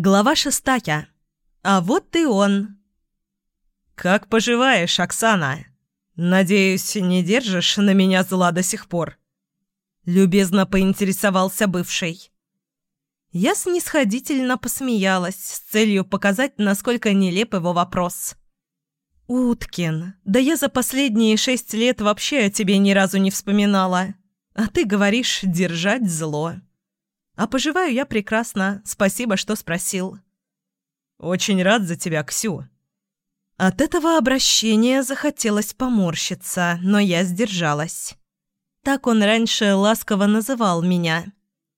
Глава шестая. А вот и он. «Как поживаешь, Оксана? Надеюсь, не держишь на меня зла до сих пор?» Любезно поинтересовался бывший. Я снисходительно посмеялась с целью показать, насколько нелеп его вопрос. «Уткин, да я за последние шесть лет вообще о тебе ни разу не вспоминала. А ты говоришь «держать зло». А поживаю я прекрасно, спасибо, что спросил. Очень рад за тебя, Ксю. От этого обращения захотелось поморщиться, но я сдержалась. Так он раньше ласково называл меня.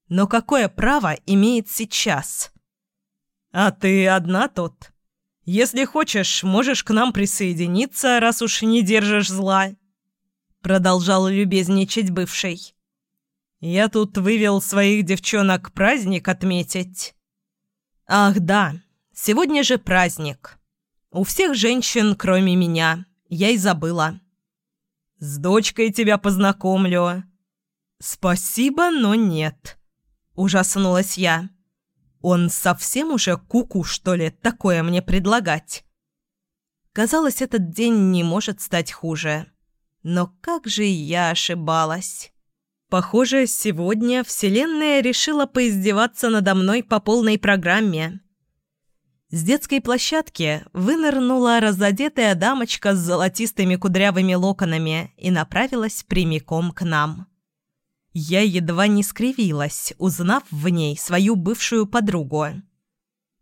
Но какое право имеет сейчас? А ты одна тут? Если хочешь, можешь к нам присоединиться, раз уж не держишь зла. Продолжал любезничать бывший. Я тут вывел своих девчонок праздник отметить. Ах, да, сегодня же праздник. У всех женщин, кроме меня. Я и забыла. С дочкой тебя познакомлю. Спасибо, но нет. Ужаснулась я. Он совсем уже куку, -ку, что ли, такое мне предлагать? Казалось, этот день не может стать хуже. Но как же я ошибалась. Похоже, сегодня Вселенная решила поиздеваться надо мной по полной программе. С детской площадки вынырнула разодетая дамочка с золотистыми кудрявыми локонами и направилась прямиком к нам. Я едва не скривилась, узнав в ней свою бывшую подругу.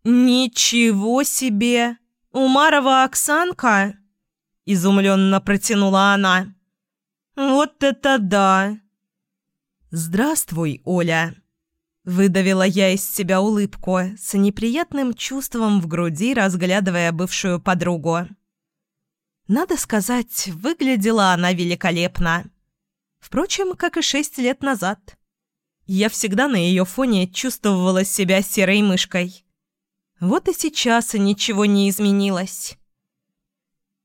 «Ничего себе! Умарова Оксанка?» – изумленно протянула она. «Вот это да!» «Здравствуй, Оля!» Выдавила я из себя улыбку, с неприятным чувством в груди, разглядывая бывшую подругу. Надо сказать, выглядела она великолепно. Впрочем, как и шесть лет назад. Я всегда на ее фоне чувствовала себя серой мышкой. Вот и сейчас ничего не изменилось.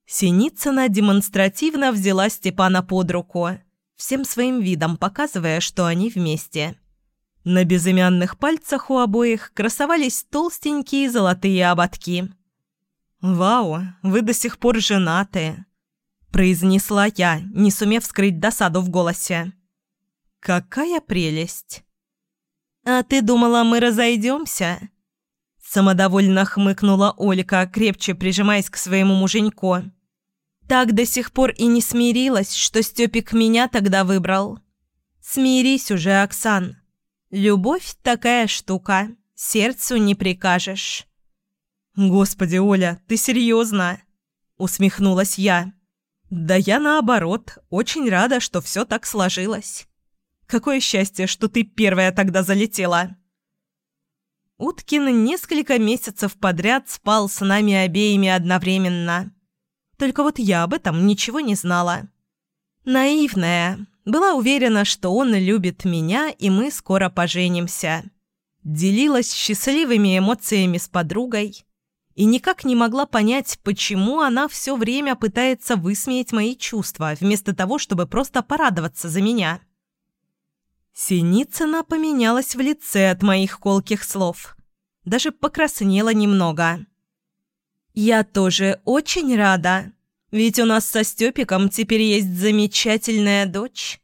Синицына демонстративно взяла Степана под руку – всем своим видом показывая, что они вместе. На безымянных пальцах у обоих красовались толстенькие золотые ободки. «Вау, вы до сих пор женаты!» – произнесла я, не сумев скрыть досаду в голосе. «Какая прелесть!» «А ты думала, мы разойдемся?» Самодовольно хмыкнула Олька, крепче прижимаясь к своему муженьку. Так до сих пор и не смирилась, что Степик меня тогда выбрал. Смирись уже, Оксан. Любовь такая штука, сердцу не прикажешь. Господи, Оля, ты серьезно? Усмехнулась я. Да я наоборот, очень рада, что все так сложилось. Какое счастье, что ты первая тогда залетела. Уткин несколько месяцев подряд спал с нами обеими одновременно. Только вот я об этом ничего не знала. Наивная. Была уверена, что он любит меня, и мы скоро поженимся. Делилась счастливыми эмоциями с подругой и никак не могла понять, почему она все время пытается высмеять мои чувства, вместо того, чтобы просто порадоваться за меня. Синицына поменялась в лице от моих колких слов. Даже покраснела немного. «Я тоже очень рада. Ведь у нас со Стёпиком теперь есть замечательная дочь».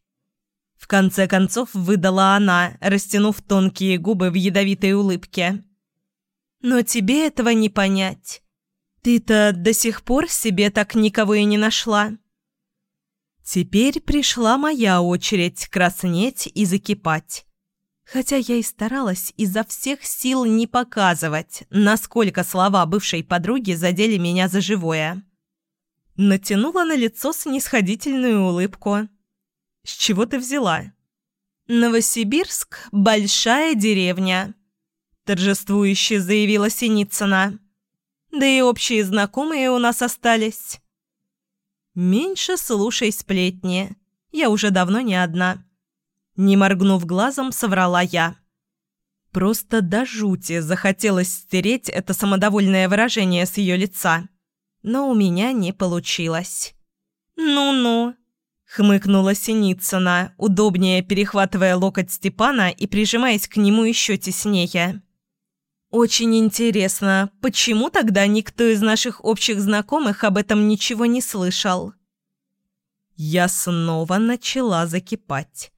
В конце концов выдала она, растянув тонкие губы в ядовитой улыбке. «Но тебе этого не понять. Ты-то до сих пор себе так никого и не нашла». Теперь пришла моя очередь краснеть и закипать хотя я и старалась изо всех сил не показывать, насколько слова бывшей подруги задели меня за живое. Натянула на лицо снисходительную улыбку. «С чего ты взяла?» «Новосибирск – большая деревня», – торжествующе заявила Синицына. «Да и общие знакомые у нас остались». «Меньше слушай сплетни. Я уже давно не одна». Не моргнув глазом, соврала я. Просто до жути захотелось стереть это самодовольное выражение с ее лица. Но у меня не получилось. «Ну-ну», — хмыкнула Синицына, удобнее перехватывая локоть Степана и прижимаясь к нему еще теснее. «Очень интересно, почему тогда никто из наших общих знакомых об этом ничего не слышал?» Я снова начала закипать.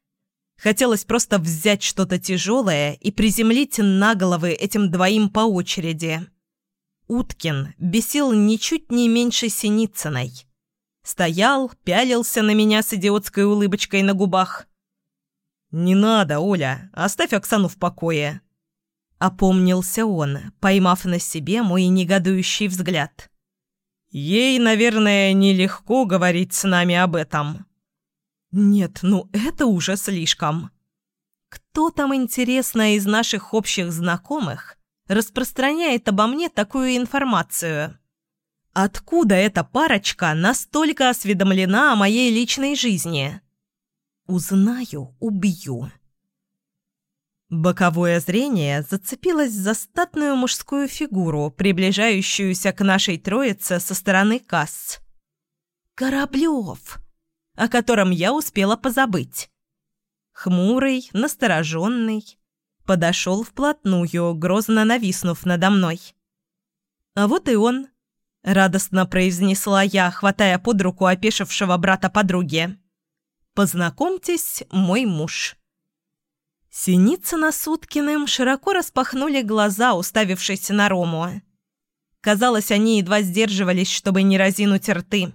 Хотелось просто взять что-то тяжелое и приземлить на головы этим двоим по очереди. Уткин бесил ничуть не меньше Синицыной. Стоял, пялился на меня с идиотской улыбочкой на губах. «Не надо, Оля, оставь Оксану в покое», — опомнился он, поймав на себе мой негодующий взгляд. «Ей, наверное, нелегко говорить с нами об этом». Нет, ну это уже слишком. Кто там, интересно, из наших общих знакомых распространяет обо мне такую информацию? Откуда эта парочка настолько осведомлена о моей личной жизни? Узнаю, убью. Боковое зрение зацепилось за статную мужскую фигуру, приближающуюся к нашей троице со стороны касс. «Кораблёв!» О котором я успела позабыть. Хмурый, настороженный, подошел вплотную, грозно нависнув надо мной. «А вот и он», — радостно произнесла я, хватая под руку опешившего брата подруги. «Познакомьтесь, мой муж». Синицына с Уткиным широко распахнули глаза, уставившись на Рому. Казалось, они едва сдерживались, чтобы не разинуть рты.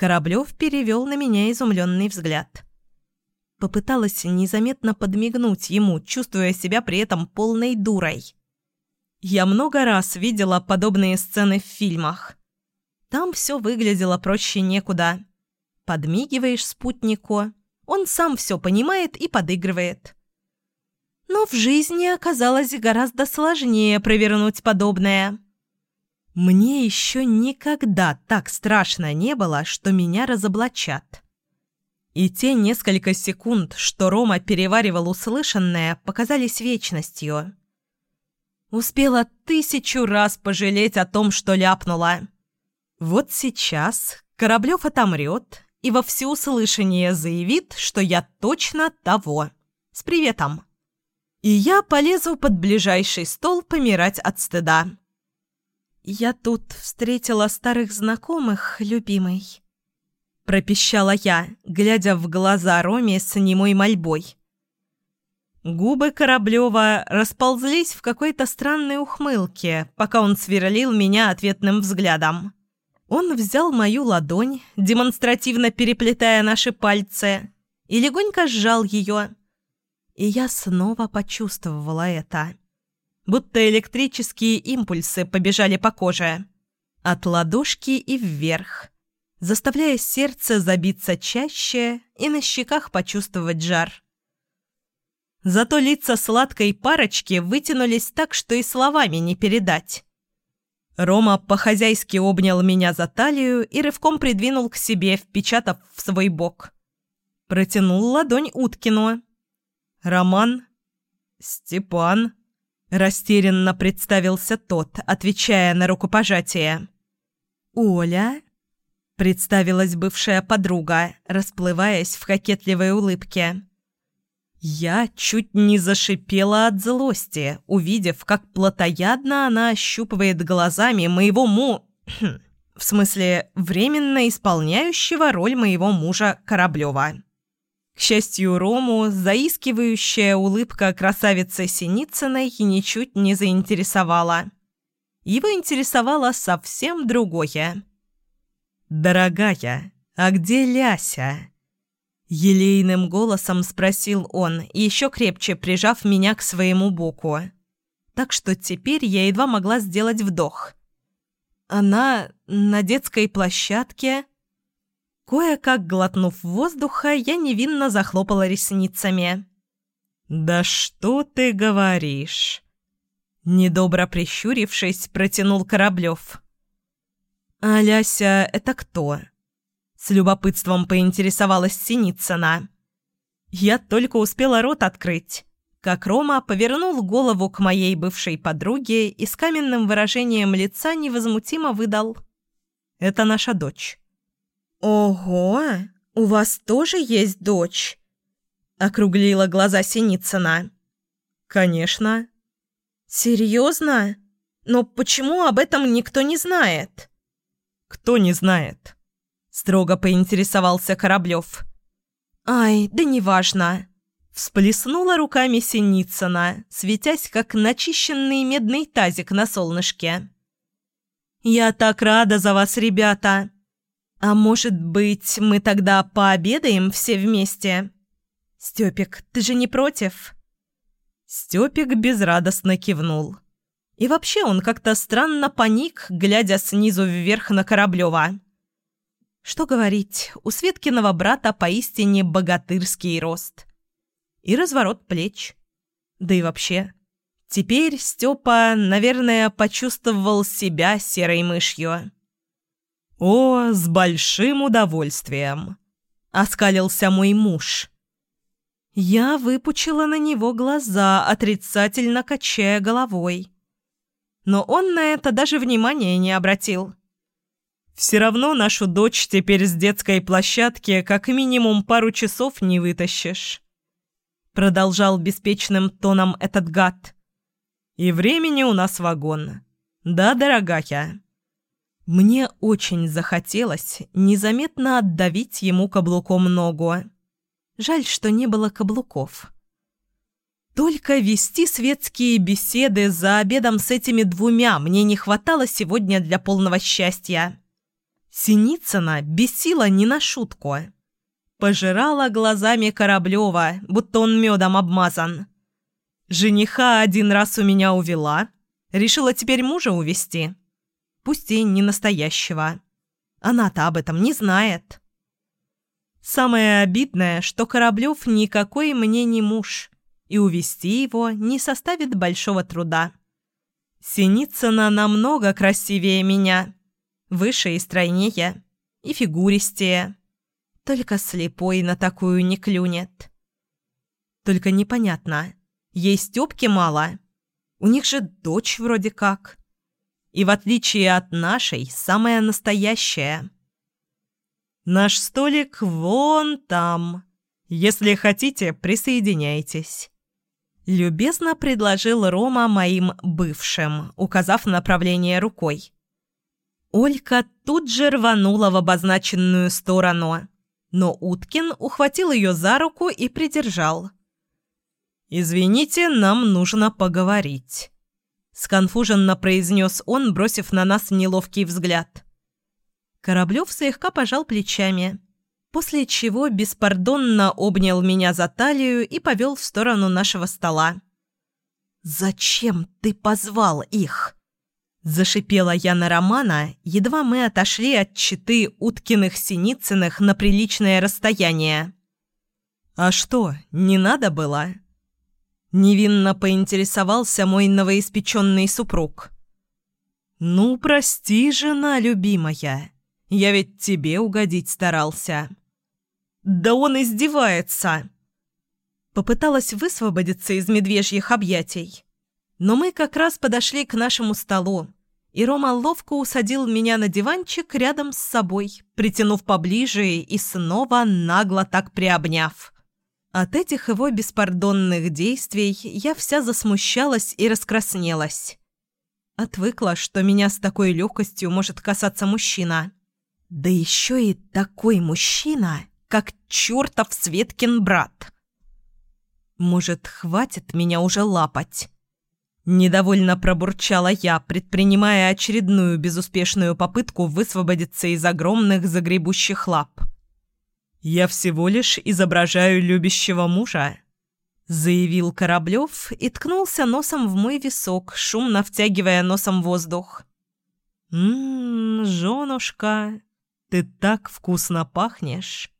Кораблев перевел на меня изумленный взгляд. Попыталась незаметно подмигнуть ему, чувствуя себя при этом полной дурой. Я много раз видела подобные сцены в фильмах. Там все выглядело проще некуда. Подмигиваешь спутнику, он сам все понимает и подыгрывает. Но в жизни оказалось гораздо сложнее провернуть подобное. Мне еще никогда так страшно не было, что меня разоблачат. И те несколько секунд, что Рома переваривал услышанное, показались вечностью. Успела тысячу раз пожалеть о том, что ляпнула. Вот сейчас Кораблев отомрет и во всеуслышание заявит, что я точно того. С приветом. И я полезу под ближайший стол помирать от стыда. «Я тут встретила старых знакомых, любимый», — пропищала я, глядя в глаза Роме с немой мольбой. Губы Кораблева расползлись в какой-то странной ухмылке, пока он сверлил меня ответным взглядом. Он взял мою ладонь, демонстративно переплетая наши пальцы, и легонько сжал ее. И я снова почувствовала это будто электрические импульсы побежали по коже. От ладошки и вверх, заставляя сердце забиться чаще и на щеках почувствовать жар. Зато лица сладкой парочки вытянулись так, что и словами не передать. Рома по-хозяйски обнял меня за талию и рывком придвинул к себе, впечатав в свой бок. Протянул ладонь Уткину. «Роман?» «Степан?» Растерянно представился тот, отвечая на рукопожатие. «Оля?» – представилась бывшая подруга, расплываясь в кокетливой улыбке. Я чуть не зашипела от злости, увидев, как плотоядно она ощупывает глазами моего му... в смысле, временно исполняющего роль моего мужа Кораблева. К счастью, Рому заискивающая улыбка красавицы Синицыной ничуть не заинтересовала. Его интересовало совсем другое. «Дорогая, а где Ляся?» Елейным голосом спросил он, еще крепче прижав меня к своему боку. Так что теперь я едва могла сделать вдох. «Она на детской площадке?» Кое-как глотнув воздуха, я невинно захлопала ресницами. «Да что ты говоришь?» Недобро прищурившись, протянул Кораблев. «Аляся, это кто?» С любопытством поинтересовалась Синицына. Я только успела рот открыть, как Рома повернул голову к моей бывшей подруге и с каменным выражением лица невозмутимо выдал. «Это наша дочь». «Ого! У вас тоже есть дочь?» — округлила глаза Синицына. «Конечно». «Серьезно? Но почему об этом никто не знает?» «Кто не знает?» – строго поинтересовался Кораблев. «Ай, да неважно». Всплеснула руками Синицына, светясь, как начищенный медный тазик на солнышке. «Я так рада за вас, ребята! А может быть, мы тогда пообедаем все вместе? Степик, ты же не против?» Степик безрадостно кивнул. И вообще он как-то странно паник, глядя снизу вверх на Кораблёва. Что говорить, у Светкиного брата поистине богатырский рост. И разворот плеч. Да и вообще. Теперь Степа, наверное, почувствовал себя серой мышью. «О, с большим удовольствием!» — оскалился мой муж. Я выпучила на него глаза, отрицательно качая головой. Но он на это даже внимания не обратил. «Все равно нашу дочь теперь с детской площадки как минимум пару часов не вытащишь», — продолжал беспечным тоном этот гад. «И времени у нас вагон. Да, дорогая?» Мне очень захотелось незаметно отдавить ему каблуком ногу. Жаль, что не было каблуков. Только вести светские беседы за обедом с этими двумя мне не хватало сегодня для полного счастья. Синицына бесила не на шутку. Пожирала глазами Кораблева, будто он медом обмазан. Жениха один раз у меня увела. Решила теперь мужа увести. Пусть и не настоящего. Она-то об этом не знает. Самое обидное, что Кораблев никакой мне не муж, и увести его не составит большого труда. Синицына намного красивее меня, выше и стройнее, и фигуристее. Только слепой на такую не клюнет. Только непонятно, ей Стёпки мало. У них же дочь вроде как. И в отличие от нашей, самая настоящая – Наш столик вон там. Если хотите, присоединяйтесь». Любезно предложил Рома моим бывшим, указав направление рукой. Олька тут же рванула в обозначенную сторону, но Уткин ухватил ее за руку и придержал. «Извините, нам нужно поговорить», — сконфуженно произнес он, бросив на нас неловкий взгляд. Кораблев слегка пожал плечами, после чего беспардонно обнял меня за талию и повел в сторону нашего стола. «Зачем ты позвал их?» Зашипела я на Романа, едва мы отошли от читы Уткиных-Синицыных на приличное расстояние. «А что, не надо было?» Невинно поинтересовался мой новоиспеченный супруг. «Ну, прости, жена любимая. Я ведь тебе угодить старался». «Да он издевается!» Попыталась высвободиться из медвежьих объятий. Но мы как раз подошли к нашему столу, и Рома ловко усадил меня на диванчик рядом с собой, притянув поближе и снова нагло так приобняв. От этих его беспардонных действий я вся засмущалась и раскраснелась. Отвыкла, что меня с такой легкостью может касаться мужчина. Да еще и такой мужчина, как чертов Светкин брат. Может, хватит меня уже лапать? Недовольно пробурчала я, предпринимая очередную безуспешную попытку высвободиться из огромных загребущих лап. «Я всего лишь изображаю любящего мужа», — заявил Кораблев и ткнулся носом в мой висок, шумно втягивая носом воздух. «Ммм, женушка, ты так вкусно пахнешь!»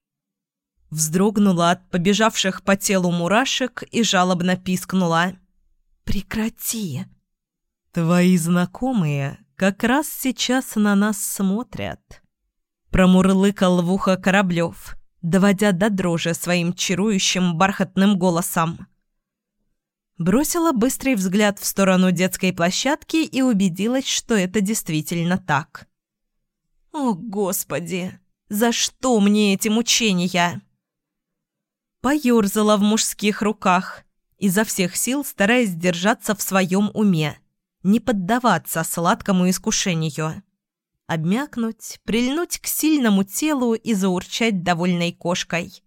Вздрогнула от побежавших по телу мурашек и жалобно пискнула. «Прекрати!» «Твои знакомые как раз сейчас на нас смотрят», — промурлыкал в ухо Кораблев, доводя до дрожи своим чарующим бархатным голосом. Бросила быстрый взгляд в сторону детской площадки и убедилась, что это действительно так. О, Господи! За что мне эти мучения? Поёрзала в мужских руках изо всех сил стараясь держаться в своем уме, не поддаваться сладкому искушению. Обмякнуть, прильнуть к сильному телу и заурчать довольной кошкой.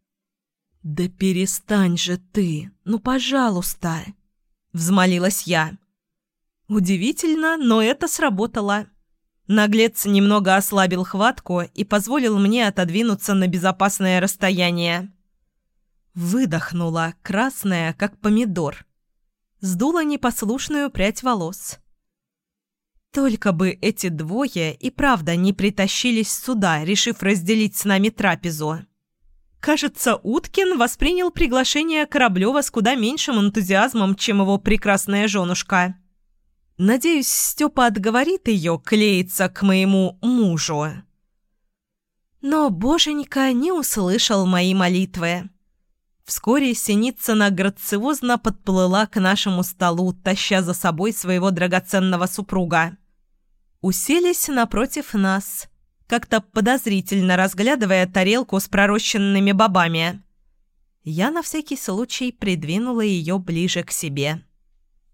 «Да перестань же ты, ну пожалуйста!» – взмолилась я. Удивительно, но это сработало. Наглец немного ослабил хватку и позволил мне отодвинуться на безопасное расстояние. Выдохнула, красная, как помидор. Сдула непослушную прядь волос. Только бы эти двое и правда не притащились сюда, решив разделить с нами трапезу. Кажется, Уткин воспринял приглашение Кораблева с куда меньшим энтузиазмом, чем его прекрасная женушка. Надеюсь, Степа отговорит ее клеиться к моему мужу. Но боженька не услышал мои молитвы. Вскоре Синицына грациозно подплыла к нашему столу, таща за собой своего драгоценного супруга. Уселись напротив нас, как-то подозрительно разглядывая тарелку с пророщенными бобами. Я на всякий случай придвинула ее ближе к себе.